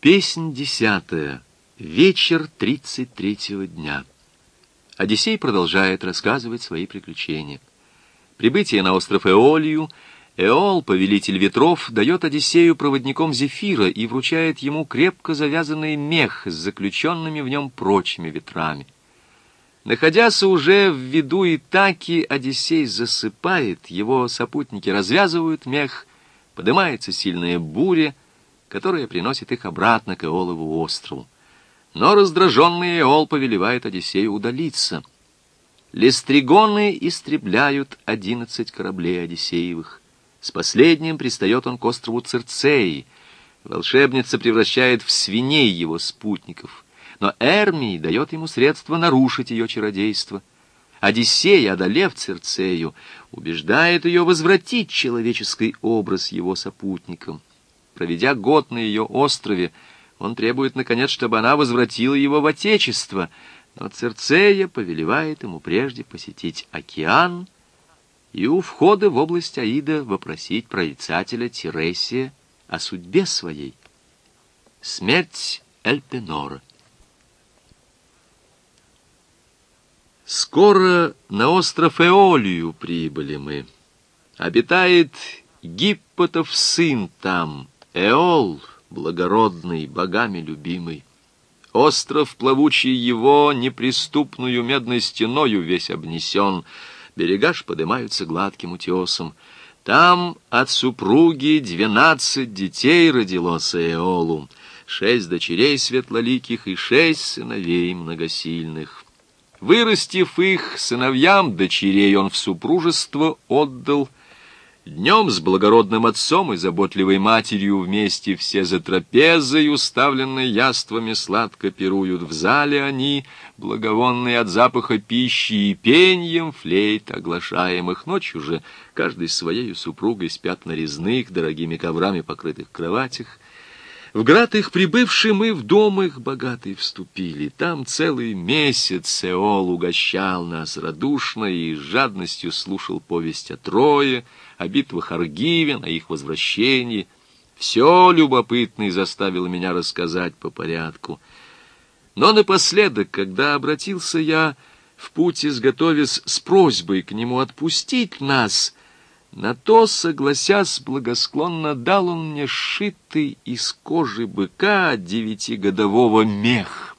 Песнь десятая. Вечер тридцать третьего дня. Одиссей продолжает рассказывать свои приключения. Прибытие на остров Эолию, Эол, повелитель ветров, дает Одиссею проводником Зефира и вручает ему крепко завязанный мех с заключенными в нем прочими ветрами. Находясь уже в виду Итаки, Одиссей засыпает, его сопутники развязывают мех, поднимается сильная буря, которая приносит их обратно к Эолову острову. Но раздраженный Эол повелевает Одиссею удалиться. Лестригоны истребляют одиннадцать кораблей Одиссеевых. С последним пристает он к острову Церцеи. Волшебница превращает в свиней его спутников. Но Эрмий дает ему средства нарушить ее чародейство. Одиссей, одолев Церцею, убеждает ее возвратить человеческий образ его сопутникам. Проведя год на ее острове, он требует, наконец, чтобы она возвратила его в Отечество, но Церцея повелевает ему прежде посетить океан и у входа в область Аида вопросить прорицателя Тересия о судьбе своей. Смерть Эльпенора. Скоро на остров Эолию прибыли мы. Обитает Гиппотов сын там, Эол, благородный, богами любимый, остров плавучий его неприступную медной стеною весь обнесен, берега ж подымаются гладким утесом. Там от супруги двенадцать детей родилось Эолу, шесть дочерей светлоликих и шесть сыновей многосильных. Вырастив их, сыновьям дочерей он в супружество отдал — Днем с благородным отцом и заботливой матерью вместе все за трапезой, уставленной яствами, сладко пируют в зале они, благовонные от запаха пищи и пеньем флейт оглашаемых. Ночью же каждый своей супругой спят на резных, дорогими коврами покрытых кроватях. В град их прибывши мы в дом их богатый вступили. Там целый месяц Сеол угощал нас радушно и с жадностью слушал повесть о Трое, о битвах Аргиве, о их возвращении. Все любопытный заставил меня рассказать по порядку. Но напоследок, когда обратился я в путь, изготовясь с просьбой к нему отпустить нас, на то, согласясь благосклонно, дал он мне сшитый из кожи быка девятигодового мех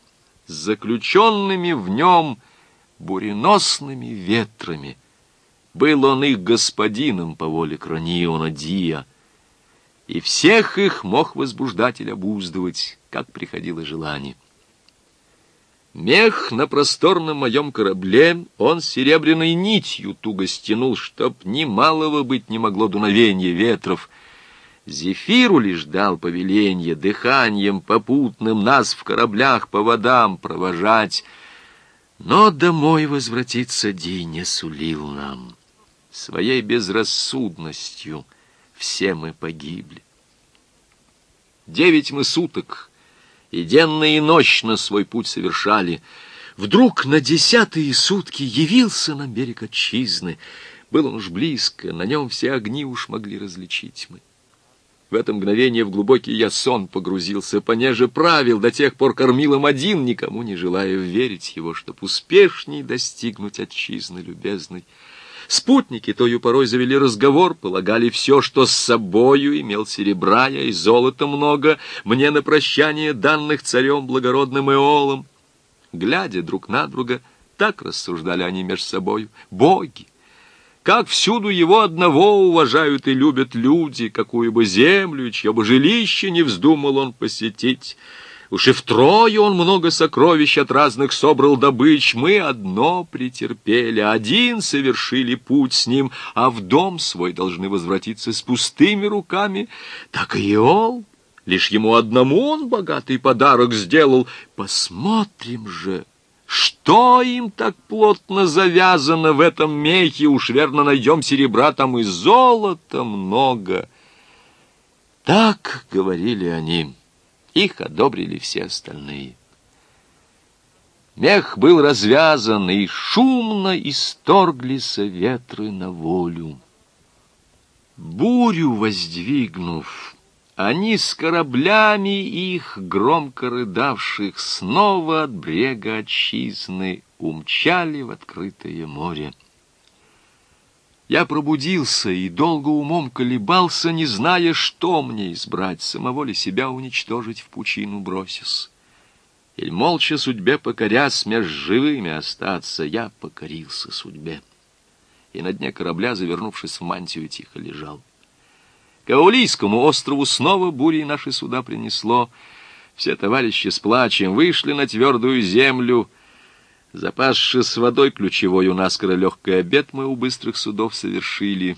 с заключенными в нем буреносными ветрами — был он их господином по воле Краниона Дия, и всех их мог возбуждатель обуздывать, как приходило желание. Мех на просторном моем корабле он серебряной нитью туго стянул, чтоб ни малого быть не могло дуновения ветров. Зефиру лишь дал повеление дыханием попутным нас в кораблях по водам провожать, но домой возвратиться Ди не сулил нам своей безрассудностью все мы погибли. Девять мы суток и денно и ночно свой путь совершали. Вдруг на десятые сутки явился на берег отчизны. Был он уж близко, на нем все огни уж могли различить мы. В это мгновение в глубокий я сон погрузился, понеже правил, до тех пор кормил им один, никому не желая верить его, чтоб успешней достигнуть отчизны любезной. Спутники тою порой завели разговор, полагали все, что с собою имел серебра я и золота много, мне на прощание данных царем благородным Эолом. Глядя друг на друга, так рассуждали они между собою. Боги! Как всюду его одного уважают и любят люди, какую бы землю, чье бы жилище не вздумал он посетить — Уж и втрое он много сокровищ от разных собрал добыч. Мы одно претерпели, один совершили путь с ним, а в дом свой должны возвратиться с пустыми руками. Так и Иол, лишь ему одному он богатый подарок сделал. Посмотрим же, что им так плотно завязано в этом мехе, уж верно найдем серебра там и золота много. Так говорили они. Их одобрили все остальные. Мех был развязан, и шумно исторглись ветры на волю. Бурю воздвигнув, они с кораблями их, громко рыдавших, снова от брега отчизны умчали в открытое море. Я пробудился и долго умом колебался, не зная, что мне избрать, самого ли себя уничтожить в пучину бросис. Или молча судьбе покорясь, меж живыми остаться, я покорился судьбе. И на дне корабля, завернувшись в мантию, тихо лежал. К Аулийскому острову снова бурей наши суда принесло. Все товарищи с плачем вышли на твердую землю — Запасшись водой ключевой, у наскоро легкий обед мы у быстрых судов совершили.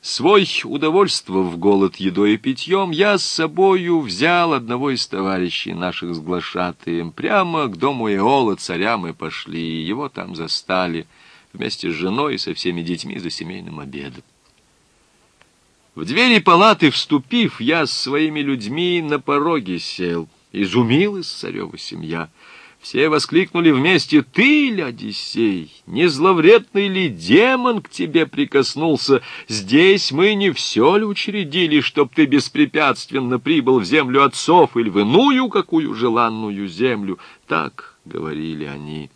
Свой удовольство в голод едой и питьем я с собою взял одного из товарищей наших с глашатаем. Прямо к дому Эола царя мы пошли, и его там застали, вместе с женой и со всеми детьми за семейным обедом. В двери палаты вступив, я с своими людьми на пороге сел. Изумилась царева семья — все воскликнули вместе, «Ты ли, Одиссей? Не зловредный ли демон к тебе прикоснулся? Здесь мы не все ли учредили, чтоб ты беспрепятственно прибыл в землю отцов или в иную какую желанную землю?» Так говорили они.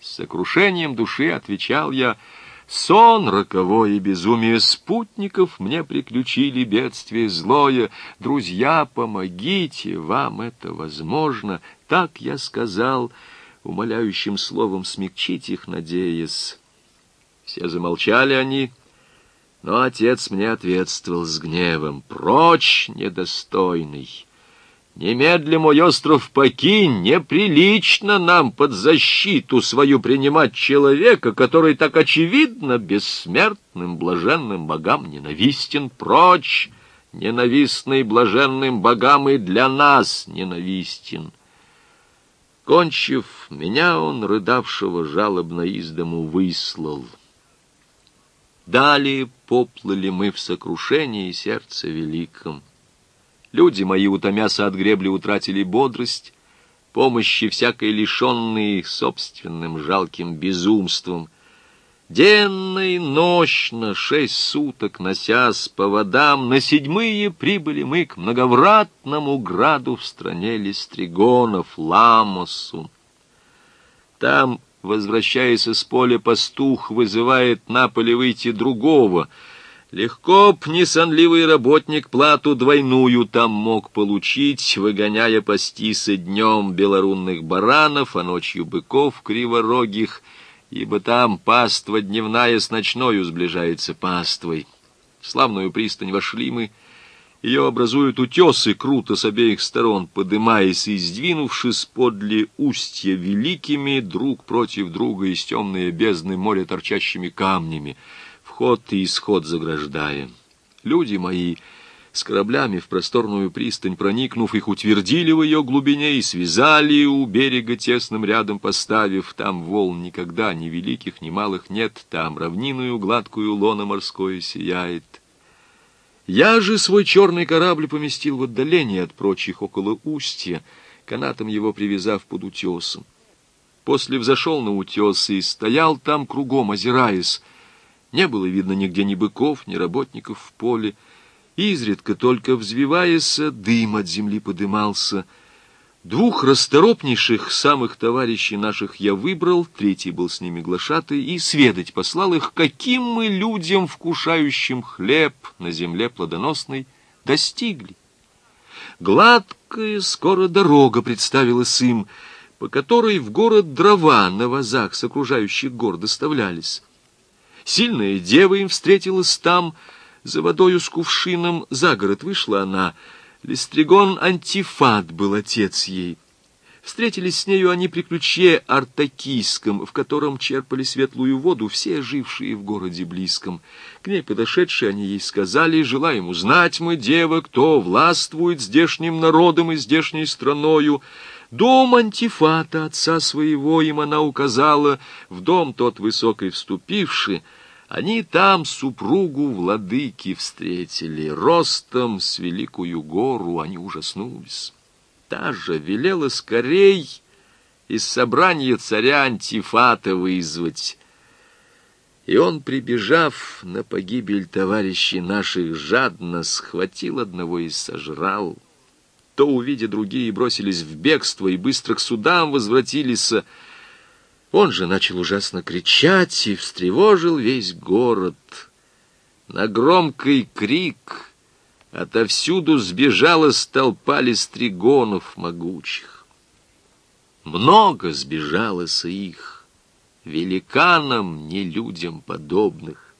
С сокрушением души отвечал я, — Сон роковой и безумие спутников мне приключили бедствие злое. Друзья, помогите, вам это возможно. Так я сказал, умоляющим словом смягчить их, надеясь. Все замолчали они, но отец мне ответствовал с гневом. «Прочь, недостойный!» Немедля мой остров покинь, неприлично нам под защиту свою принимать человека, который так очевидно бессмертным блаженным богам ненавистен. Прочь, ненавистный блаженным богам и для нас ненавистен. Кончив, меня он, рыдавшего жалобно из дому, выслал. Далее поплыли мы в сокрушении сердца великом. Люди мои, утомяся от гребли, утратили бодрость, помощи всякой лишенные собственным жалким безумством. Денно и нощно, шесть суток носясь по водам, на седьмые прибыли мы к многовратному граду в стране Листригонов, Ламосу. Там, возвращаясь из поля, пастух вызывает на поле выйти другого — Легко б несонливый работник плату двойную там мог получить, выгоняя пастисы днем белорунных баранов, а ночью быков криворогих, ибо там паства дневная с ночною сближается паствой. Славную пристань вошли мы, ее образуют утесы круто с обеих сторон, подымаясь и сдвинувшись подле устья великими друг против друга из темные бездны моря торчащими камнями — вход и исход заграждая. Люди мои с кораблями в просторную пристань, проникнув, их утвердили в ее глубине и связали у берега тесным рядом поставив. Там волн никогда ни великих, ни малых нет, там равниную гладкую лона морское сияет. Я же свой черный корабль поместил в отдалении от прочих около устья, канатом его привязав под утесом. После взошел на утес и стоял там кругом, озираясь, не было видно нигде ни быков, ни работников в поле. Изредка только взвиваясь, дым от земли подымался. Двух расторопнейших самых товарищей наших я выбрал, третий был с ними глашатый, и сведать послал их, каким мы людям, вкушающим хлеб на земле плодоносной, достигли. Гладкая скоро дорога представилась им, по которой в город дрова на вазах с окружающих гор доставлялись. Сильная дева им встретилась там, за водою с кувшином, за город вышла она. Листригон Антифат был отец ей. Встретились с нею они при ключе Артакийском, в котором черпали светлую воду все жившие в городе близком. К ней подошедшие они ей сказали, желаем узнать мы, дева, кто властвует здешним народом и здешней страною. Дом антифата отца своего им она указала, в дом тот высокой вступивший, они там супругу владыки встретили, ростом с великую гору они ужаснулись. Та же велела скорей из собрания царя Антифата вызвать. И он, прибежав на погибель товарищей наших, жадно схватил одного и сожрал. То, увидя другие, бросились в бегство и быстро к судам возвратились. Он же начал ужасно кричать и встревожил весь город. На громкий крик отовсюду сбежалась толпа листригонов могучих. Много сбежалось их великанам, не людям подобных.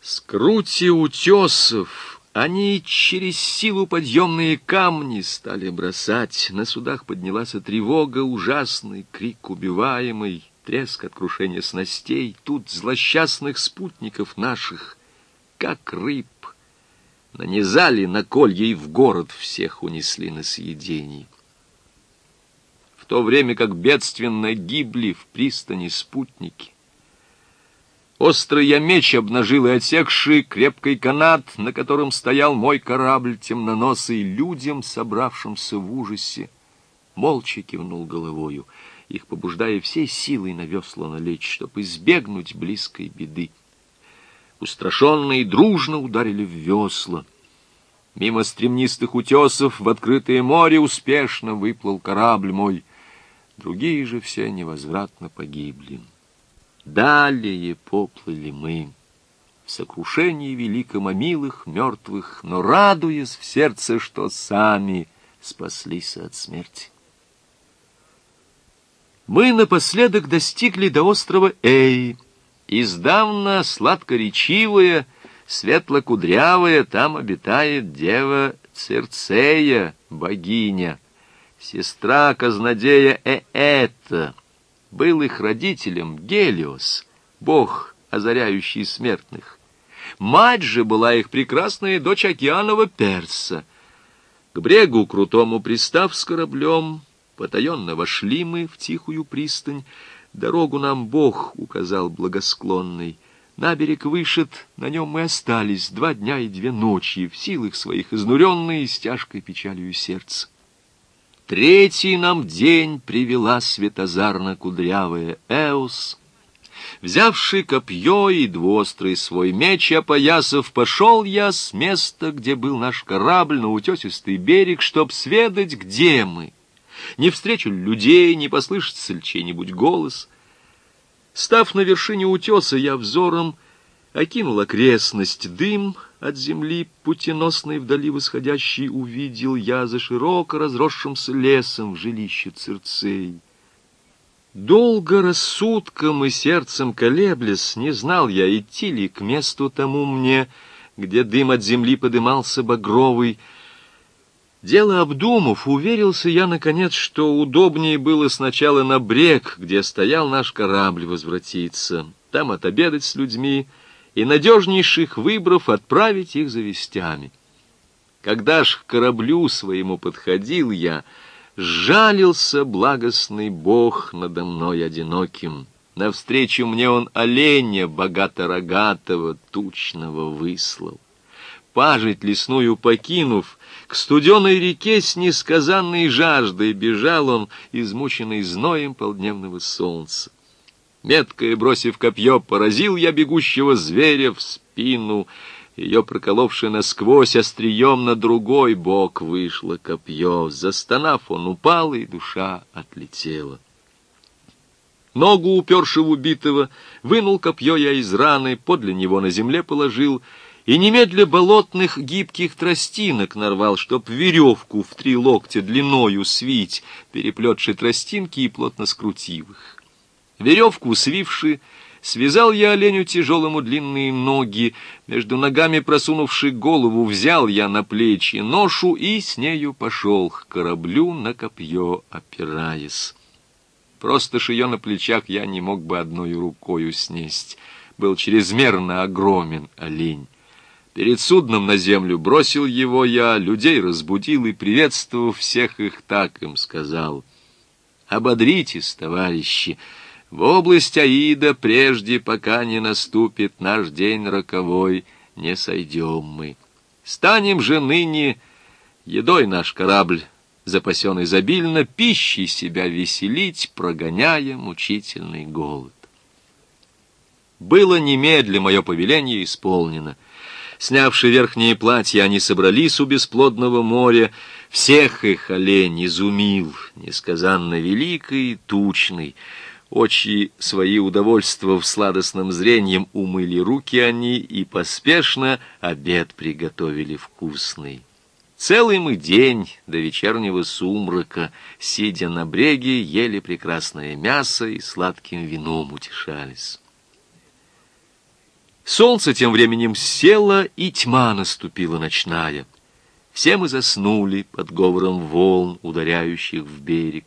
Скрути утесов, они через силу подъемные камни стали бросать. На судах поднялась тревога, ужасный крик убиваемый, треск от крушения снастей. Тут злосчастных спутников наших, как рыб, нанизали на колье и в город всех унесли на съедение то время как бедственно гибли в пристани спутники. Острый я меч обнажил и отсекший крепкий канат, на котором стоял мой корабль темноносый, людям, собравшимся в ужасе. Молча кивнул головою, их побуждая всей силой на весла налечь, чтоб избегнуть близкой беды. Устрашенные дружно ударили в весла. Мимо стремнистых утесов в открытое море успешно выплыл корабль мой другие же все невозвратно погибли. Далее поплыли мы в сокрушении великом о милых мертвых, но радуясь в сердце, что сами спаслись от смерти. Мы напоследок достигли до острова Эй, издавна сладкоречивая, светло-кудрявая, там обитает дева Церцея, богиня — Сестра казнодея Ээта был их родителем Гелиос, бог, озаряющий смертных. Мать же была их прекрасная дочь океанова Перса. К брегу крутому пристав с кораблем, потаенно вошли мы в тихую пристань. Дорогу нам Бог указал благосклонный. На берег вышед, на нем мы остались два дня и две ночи, в силах своих изнуренные с тяжкой печалью сердца. Третий нам день привела светозарно-кудрявая Эус. Взявший копье и двуострый свой меч, опоясав, пошел я с места, где был наш корабль, на утесистый берег, чтоб сведать, где мы. Не встречу людей, не послышится ли чей-нибудь голос. Став на вершине утеса, я взором окинул окрестность дым — от земли путеносной вдали восходящий увидел я за широко разросшимся лесом в жилище Цирцей. Долго рассудком и сердцем колеблясь, не знал я, идти ли к месту тому мне, где дым от земли подымался багровый. Дело обдумав, уверился я, наконец, что удобнее было сначала на брег, где стоял наш корабль, возвратиться, там отобедать с людьми, и надежнейших выбрав отправить их за вестями. Когда ж к кораблю своему подходил я, жалился благостный Бог надо мной одиноким. Навстречу мне он оленя богато-рогатого, тучного выслал. Пажить лесную покинув, к студеной реке с несказанной жаждой бежал он, измученный зноем полдневного солнца. Меткое бросив копье, поразил я бегущего зверя в спину. Ее проколовши насквозь острием на другой бок вышло копье. Застонав, он упал, и душа отлетела. Ногу упершего убитого вынул копье я из раны, подле него на земле положил и немедля болотных гибких тростинок нарвал, чтоб веревку в три локтя длиною свить, переплетши тростинки и плотно скрутив их. Веревку свивши, связал я оленю тяжелому длинные ноги, между ногами просунувши голову, взял я на плечи ношу и с нею пошел к кораблю на копье опираясь. Просто ж ее на плечах я не мог бы одной рукою снесть. Был чрезмерно огромен олень. Перед судном на землю бросил его я, людей разбудил и, приветствовав всех их, так им сказал. «Ободритесь, товарищи!» В область Аида прежде, пока не наступит наш день роковой, не сойдем мы. Станем же ныне едой наш корабль, запасен изобильно, пищей себя веселить, прогоняя мучительный голод. Было немедля мое повеление исполнено. Снявши верхние платья, они собрались у бесплодного моря. Всех их олень изумил, несказанно великий тучный. Очи свои удовольствовав сладостным зрением, умыли руки они и поспешно обед приготовили вкусный. Целый мы день до вечернего сумрака, сидя на бреге, ели прекрасное мясо и сладким вином утешались. Солнце тем временем село, и тьма наступила ночная. Все мы заснули под говором волн, ударяющих в берег.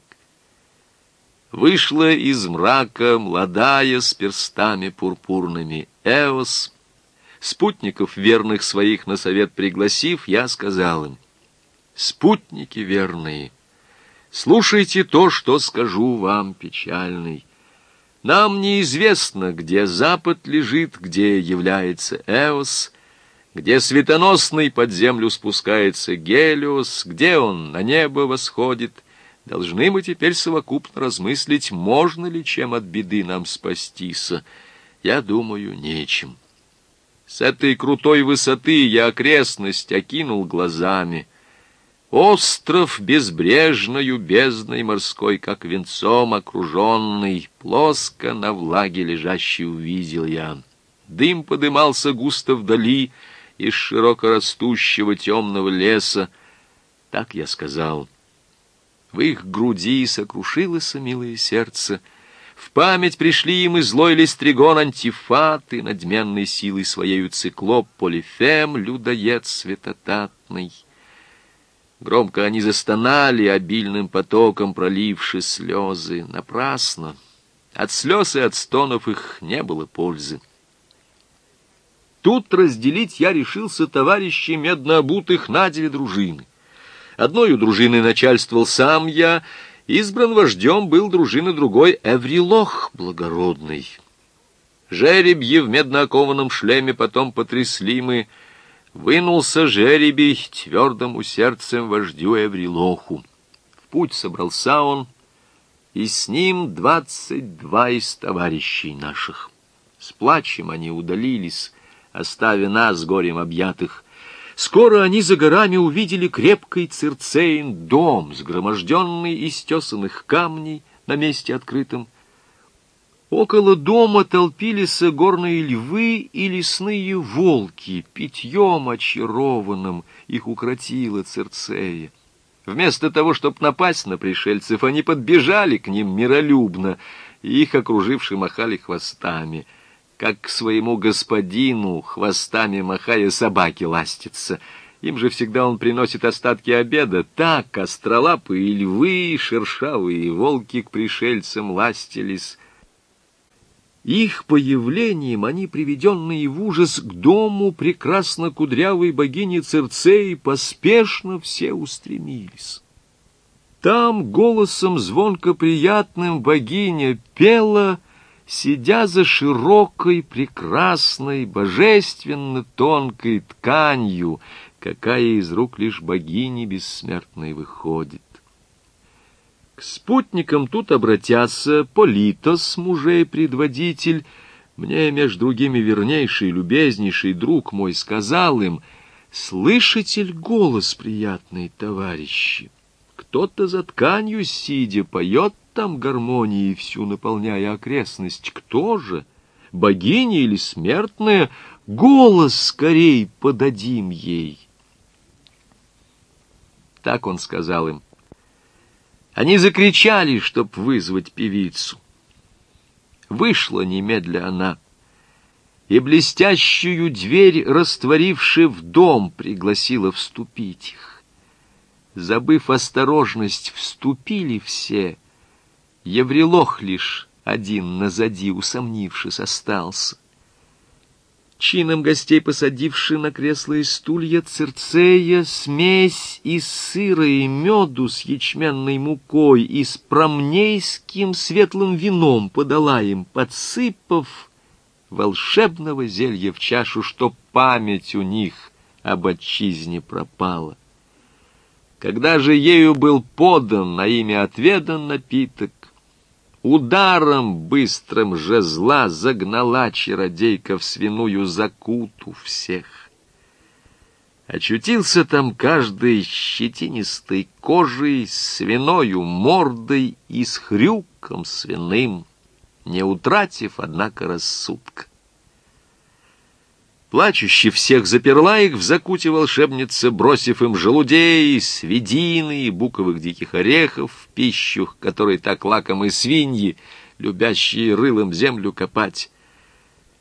Вышла из мрака молодая с перстами пурпурными Эос, спутников верных своих на совет пригласив, я сказал им, «Спутники верные, слушайте то, что скажу вам, печальный. Нам неизвестно, где запад лежит, где является Эос, где светоносный под землю спускается Гелиос, где он на небо восходит. Должны мы теперь совокупно размыслить, можно ли чем от беды нам спастися. Я думаю, нечем. С этой крутой высоты я окрестность окинул глазами. Остров безбрежною бездной морской, как венцом окруженный, плоско на влаге лежащий увидел я. Дым подымался густо вдали из широко растущего темного леса. Так я сказал. В их груди сокрушилось милое сердце. В память пришли им и злой листригон антифат, и надменной силой своею циклоп полифем, людоед светотатный. Громко они застонали, обильным потоком проливши слезы. Напрасно. От слез и от стонов их не было пользы. Тут разделить я решился товарищей меднообутых на две дружины. Одною дружиной начальствовал сам я, избран вождем был дружины другой Эврилох благородный. Жеребьи в медноокованном шлеме потом потрясли мы, Вынулся жеребий твердому сердцем вождю Эврилоху. В путь собрался он, и с ним двадцать два из товарищей наших. С плачем они удалились, оставя нас горем объятых. Скоро они за горами увидели крепкий цирцеин дом, сгроможденный из тесанных камней на месте открытом, Около дома толпились горные львы и лесные волки, питьем очарованным их укротила Церцея. Вместо того, чтобы напасть на пришельцев, они подбежали к ним миролюбно, и их окружившие махали хвостами, как к своему господину, хвостами махая собаки ластятся. Им же всегда он приносит остатки обеда. Так остролапые львы, шершавые волки к пришельцам ластились, их появлением они, приведенные в ужас к дому прекрасно кудрявой богини Церцеи, поспешно все устремились. Там голосом звонко приятным богиня пела, сидя за широкой, прекрасной, божественно тонкой тканью, какая из рук лишь богини бессмертной выходит. К спутникам тут обратятся Политос, мужей-предводитель. Мне, между другими, вернейший, любезнейший друг мой сказал им, «Слышите голос приятный, товарищи? Кто-то за тканью сидя поет там гармонии, всю наполняя окрестность. Кто же? Богиня или смертная? Голос скорей подадим ей!» Так он сказал им. Они закричали, чтоб вызвать певицу. Вышла немедля она, и блестящую дверь, растворивши в дом, пригласила вступить их. Забыв осторожность, вступили все. Еврелох лишь один назади, усомнившись, остался чином гостей посадивши на кресла и стулья, цирцея, смесь из сыра и меду с ячменной мукой и с промнейским светлым вином подала им, подсыпав волшебного зелья в чашу, что память у них об отчизне пропала. Когда же ею был подан на имя отведан напиток, Ударом быстрым жезла загнала чародейка в свиную закуту всех. Очутился там каждый щетинистой кожей, свиною мордой и с хрюком свиным, не утратив, однако, рассудка. Плачущий всех заперла их в закуте волшебница, бросив им желудей, сведины и буковых диких орехов в пищу, которой так лакомы свиньи, любящие рылом землю копать.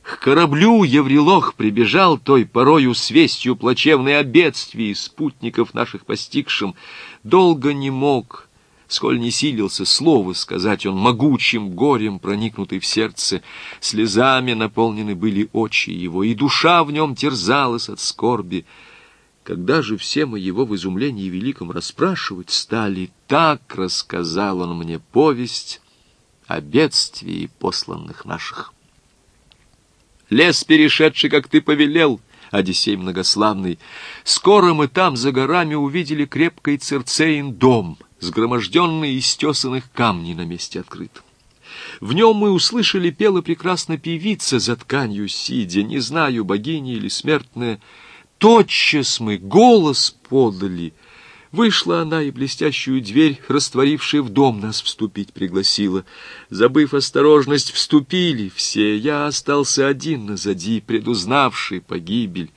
К кораблю Еврелох прибежал той порою с вестью плачевной о бедствии спутников наших постигшим. Долго не мог, сколь не силился слово сказать он могучим горем, проникнутый в сердце. Слезами наполнены были очи его, и душа в нем терзалась от скорби. Когда же все мы его в изумлении великом расспрашивать стали, так рассказал он мне повесть о бедствии посланных наших. Лес перешедший, как ты повелел, Одиссей многославный, скоро мы там за горами увидели крепкий Церцеин дом — сгроможденный из тесанных камней на месте открытом. В нем мы услышали пела прекрасно певица за тканью сидя, не знаю, богиня или смертная. Тотчас мы голос подали. Вышла она и блестящую дверь, растворившая в дом, нас вступить пригласила. Забыв осторожность, вступили все. Я остался один назади, предузнавший погибель.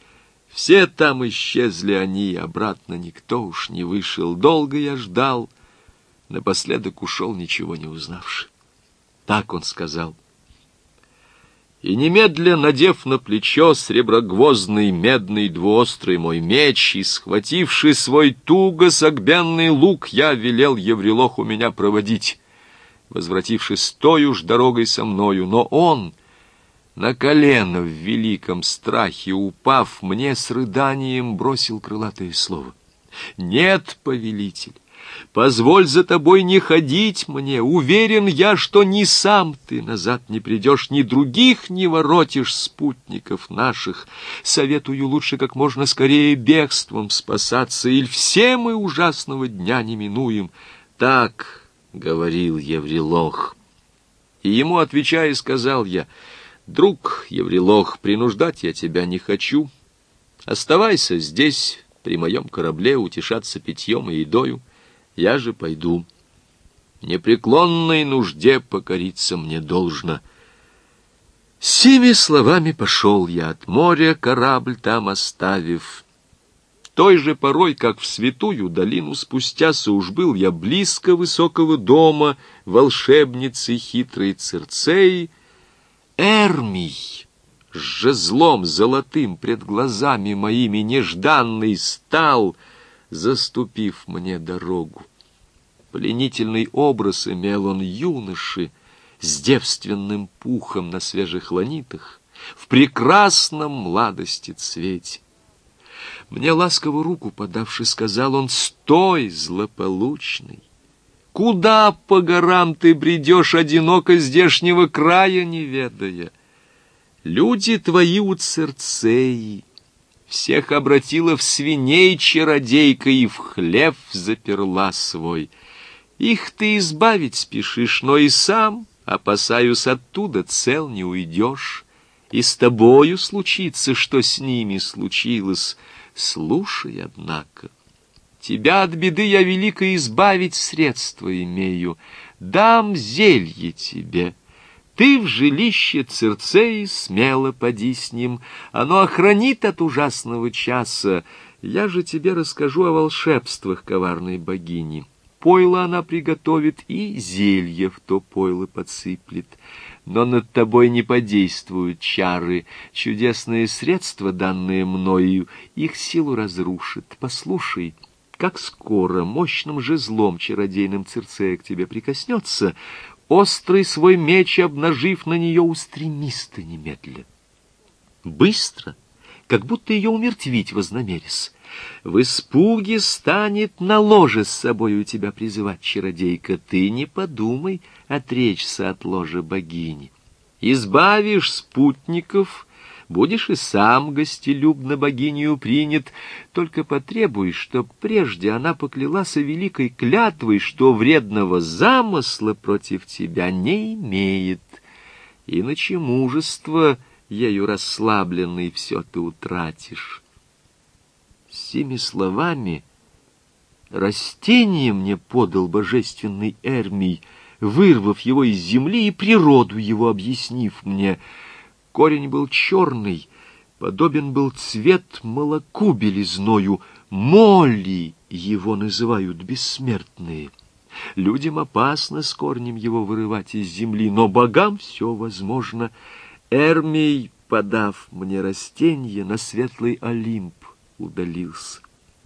Все там исчезли они, обратно никто уж не вышел. Долго я ждал, напоследок ушел, ничего не узнавши. Так он сказал. И немедля, надев на плечо среброгвоздный медный двуострый мой меч и схвативший свой туго согбенный лук, я велел Еврелоху меня проводить, возвратившись той уж дорогой со мною, но он на колено в великом страхе упав, мне с рыданием бросил крылатое слово. «Нет, повелитель, позволь за тобой не ходить мне, уверен я, что ни сам ты назад не придешь, ни других не воротишь спутников наших. Советую лучше как можно скорее бегством спасаться, или все мы ужасного дня не минуем». Так говорил Еврелох. И ему, отвечая, сказал я — Друг Еврелох, принуждать я тебя не хочу. Оставайся здесь, при моем корабле, утешаться питьем и едою. Я же пойду. Непреклонной нужде покориться мне должно. Сими словами пошел я от моря, корабль там оставив. Той же порой, как в святую долину спустяся, уж был я близко высокого дома волшебницы хитрой Церцеи, Эрмий, с жезлом золотым пред глазами моими нежданный стал, заступив мне дорогу. Пленительный образ имел он юноши с девственным пухом на свежих ланитах, в прекрасном младости цвете. Мне ласково руку подавши, сказал он, «Стой, злополучный! Куда по горам ты бредешь, одиноко здешнего края не ведая? Люди твои у Церцеи, всех обратила в свиней чародейка и в хлев заперла свой. Их ты избавить спешишь, но и сам, опасаюсь, оттуда цел не уйдешь. И с тобою случится, что с ними случилось. Слушай, однако, — Тебя от беды я велико избавить средства имею. Дам зелье тебе. Ты в жилище Цирцеи смело поди с ним. Оно охранит от ужасного часа. Я же тебе расскажу о волшебствах коварной богини. Пойло она приготовит и зелье в то пойло подсыплет. Но над тобой не подействуют чары. Чудесные средства, данные мною, их силу разрушит. Послушай, — как скоро мощным жезлом чародейным Цирцея к тебе прикоснется, острый свой меч, обнажив на нее, устремись ты немедля. Быстро, как будто ее умертвить вознамерис. В испуге станет на ложе с собой у тебя призывать чародейка. Ты не подумай отречься от ложа богини. Избавишь спутников — Будешь и сам гостелюбно богиню принят, только потребуй, чтоб прежде она поклялась великой клятвой, что вредного замысла против тебя не имеет. Иначе мужество, ею расслабленный, все ты утратишь. С теми словами растение мне подал божественный Эрмий, вырвав его из земли и природу его объяснив мне — Корень был черный, подобен был цвет молоку белизною, моли его называют бессмертные. Людям опасно с корнем его вырывать из земли, но богам все возможно. Эрмий, подав мне растенье, на светлый Олимп удалился.